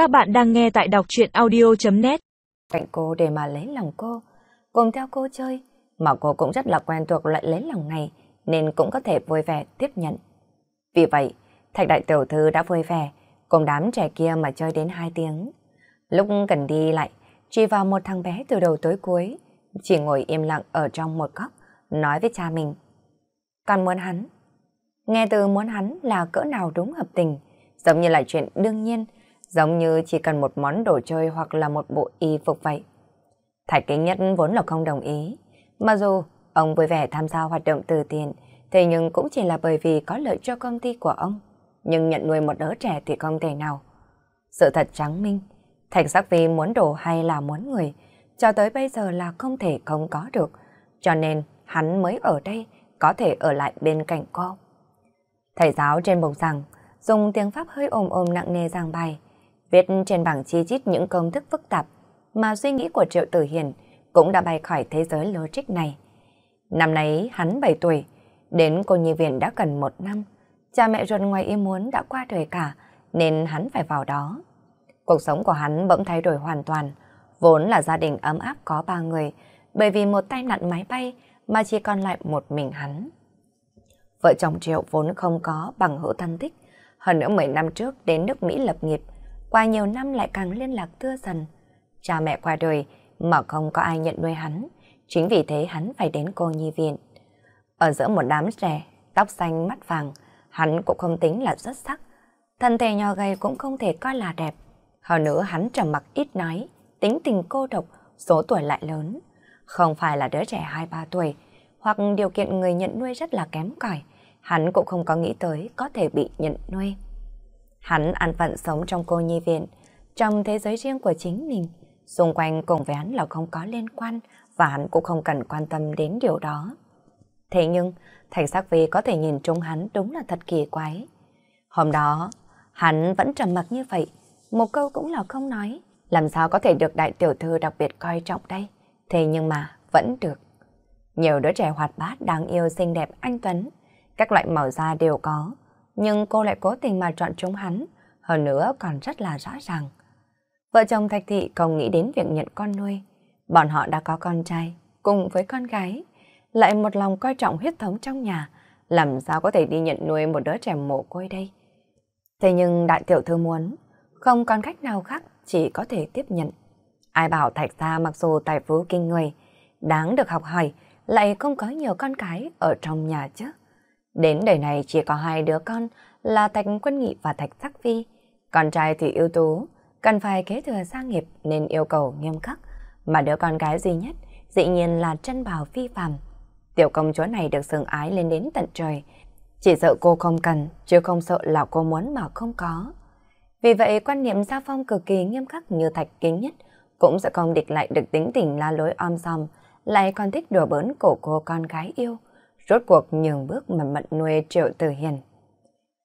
Các bạn đang nghe tại đọc truyện audio.net Cạnh cô để mà lấy lòng cô, cùng theo cô chơi, mà cô cũng rất là quen thuộc loại lấy lòng này, nên cũng có thể vui vẻ tiếp nhận. Vì vậy, Thạch Đại Tiểu Thư đã vui vẻ, cùng đám trẻ kia mà chơi đến 2 tiếng. Lúc cần đi lại, chỉ vào một thằng bé từ đầu tới cuối, chỉ ngồi im lặng ở trong một góc, nói với cha mình. Con muốn hắn. Nghe từ muốn hắn là cỡ nào đúng hợp tình, giống như là chuyện đương nhiên, giống như chỉ cần một món đồ chơi hoặc là một bộ y phục vậy. Thạch Kính Nhất vốn là không đồng ý, mặc dù ông vui vẻ tham gia hoạt động từ thiện, thế nhưng cũng chỉ là bởi vì có lợi cho công ty của ông. Nhưng nhận nuôi một đứa trẻ thì không thể nào. Sự thật trắng minh, Thạch Sắc Vi muốn đồ hay là muốn người, cho tới bây giờ là không thể không có được, cho nên hắn mới ở đây, có thể ở lại bên cạnh cô. Thầy giáo trên bục giảng, dùng tiếng Pháp hơi ồm ồm nặng nề giảng bài, viết trên bảng chi chít những công thức phức tạp mà suy nghĩ của Triệu Tử Hiền cũng đã bay khỏi thế giới logic này. Năm nay hắn 7 tuổi, đến cô nhi viện đã cần một năm. Cha mẹ ruột ngoài ý muốn đã qua đời cả, nên hắn phải vào đó. Cuộc sống của hắn bỗng thay đổi hoàn toàn, vốn là gia đình ấm áp có ba người, bởi vì một tai nạn máy bay mà chỉ còn lại một mình hắn. Vợ chồng Triệu vốn không có bằng hữu thân thích, hơn nữa 10 năm trước đến nước Mỹ lập nghiệp, qua nhiều năm lại càng liên lạc thưa dần. Cha mẹ qua đời mà không có ai nhận nuôi hắn, chính vì thế hắn phải đến cô nhi viện. Ở giữa một đám trẻ, tóc xanh mắt vàng, hắn cũng không tính là xuất sắc. Thân thể nhỏ gầy cũng không thể coi là đẹp. Hơn nữa hắn trầm mặc ít nói, tính tình cô độc, số tuổi lại lớn. Không phải là đứa trẻ 2-3 tuổi, hoặc điều kiện người nhận nuôi rất là kém cỏi, hắn cũng không có nghĩ tới có thể bị nhận nuôi. Hắn an phận sống trong cô nhi viện, trong thế giới riêng của chính mình, xung quanh cùng với hắn là không có liên quan và hắn cũng không cần quan tâm đến điều đó. Thế nhưng, Thành Sắc Vi có thể nhìn trúng hắn đúng là thật kỳ quái. Hôm đó, hắn vẫn trầm mặc như vậy, một câu cũng là không nói, làm sao có thể được đại tiểu thư đặc biệt coi trọng đây. Thế nhưng mà, vẫn được. Nhiều đứa trẻ hoạt bát, đáng yêu, xinh đẹp, anh Tuấn, các loại màu da đều có, nhưng cô lại cố tình mà chọn chúng hắn, hơn nữa còn rất là rõ ràng. Vợ chồng Thạch Thị không nghĩ đến việc nhận con nuôi. Bọn họ đã có con trai, cùng với con gái, lại một lòng coi trọng huyết thống trong nhà, làm sao có thể đi nhận nuôi một đứa trẻ mồ côi đây. Thế nhưng đại tiểu thư muốn, không còn cách nào khác chỉ có thể tiếp nhận. Ai bảo Thạch gia mặc dù tài phú kinh người, đáng được học hỏi, lại không có nhiều con cái ở trong nhà chứ. Đến đời này chỉ có hai đứa con là Thạch Quân Nghị và Thạch Sắc phi. Con trai thì ưu tú, cần phải kế thừa gia nghiệp nên yêu cầu nghiêm khắc. Mà đứa con gái duy nhất dĩ nhiên là chân bào phi phàm. Tiểu công chúa này được sừng ái lên đến tận trời. Chỉ sợ cô không cần, chứ không sợ là cô muốn mà không có. Vì vậy quan niệm gia phong cực kỳ nghiêm khắc như Thạch Kính Nhất cũng sẽ không địch lại được tính tình la lối om sòm, lại còn thích đùa bỡn cổ cô con gái yêu rốt cuộc nhường bước mà mận nuôi Triệu Tử Hiền.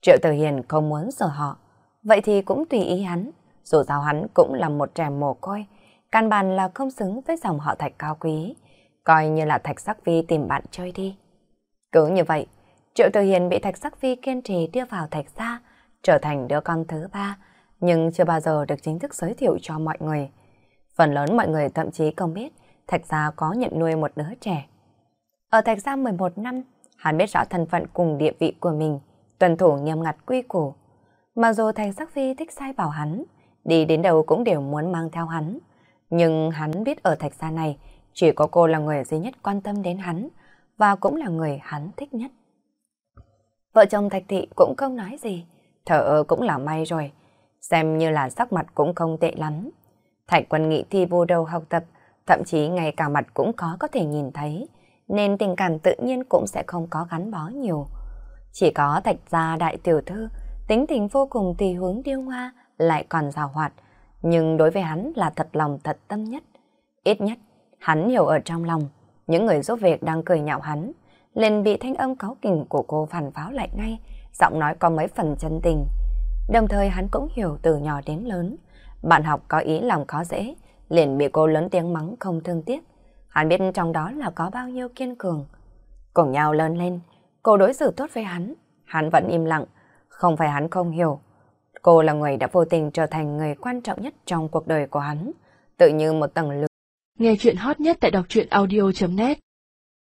Triệu Tử Hiền không muốn sợ họ, vậy thì cũng tùy ý hắn, dù sao hắn cũng là một trẻ mồ côi, căn bản là không xứng với dòng họ thạch cao quý, coi như là thạch sắc vi tìm bạn chơi đi. Cứ như vậy, Triệu Tử Hiền bị thạch sắc vi kiên trì đưa vào thạch gia, trở thành đứa con thứ ba, nhưng chưa bao giờ được chính thức giới thiệu cho mọi người. Phần lớn mọi người thậm chí không biết thạch gia có nhận nuôi một đứa trẻ. Ở Thạch Gia 11 năm, hắn biết rõ thân phận cùng địa vị của mình, tuân thủ nghiêm ngặt quy củ. Mặc dù Thành Sắc Phi thích sai bảo hắn, đi đến đâu cũng đều muốn mang theo hắn. Nhưng hắn biết ở Thạch Gia này, chỉ có cô là người duy nhất quan tâm đến hắn, và cũng là người hắn thích nhất. Vợ chồng Thạch Thị cũng không nói gì, thở cũng là may rồi, xem như là sắc mặt cũng không tệ lắm. Thạch quân nghị thi vô đầu học tập, thậm chí ngay cả mặt cũng có có thể nhìn thấy, nên tình cảm tự nhiên cũng sẽ không có gắn bó nhiều. Chỉ có thạch gia đại tiểu thư, tính tình vô cùng tùy hướng điêu hoa, lại còn rào hoạt, nhưng đối với hắn là thật lòng thật tâm nhất. Ít nhất, hắn hiểu ở trong lòng, những người giúp việc đang cười nhạo hắn, liền bị thanh âm cáu kỉnh của cô phản pháo lại ngay, giọng nói có mấy phần chân tình. Đồng thời hắn cũng hiểu từ nhỏ đến lớn, bạn học có ý lòng khó dễ, liền bị cô lớn tiếng mắng không thương tiếc, Hắn biết trong đó là có bao nhiêu kiên cường. Cùng nhau lớn lên, cô đối xử tốt với hắn. Hắn vẫn im lặng. Không phải hắn không hiểu. Cô là người đã vô tình trở thành người quan trọng nhất trong cuộc đời của hắn, tự như một tầng lực. Nghe chuyện hot nhất tại đọc truyện audio.net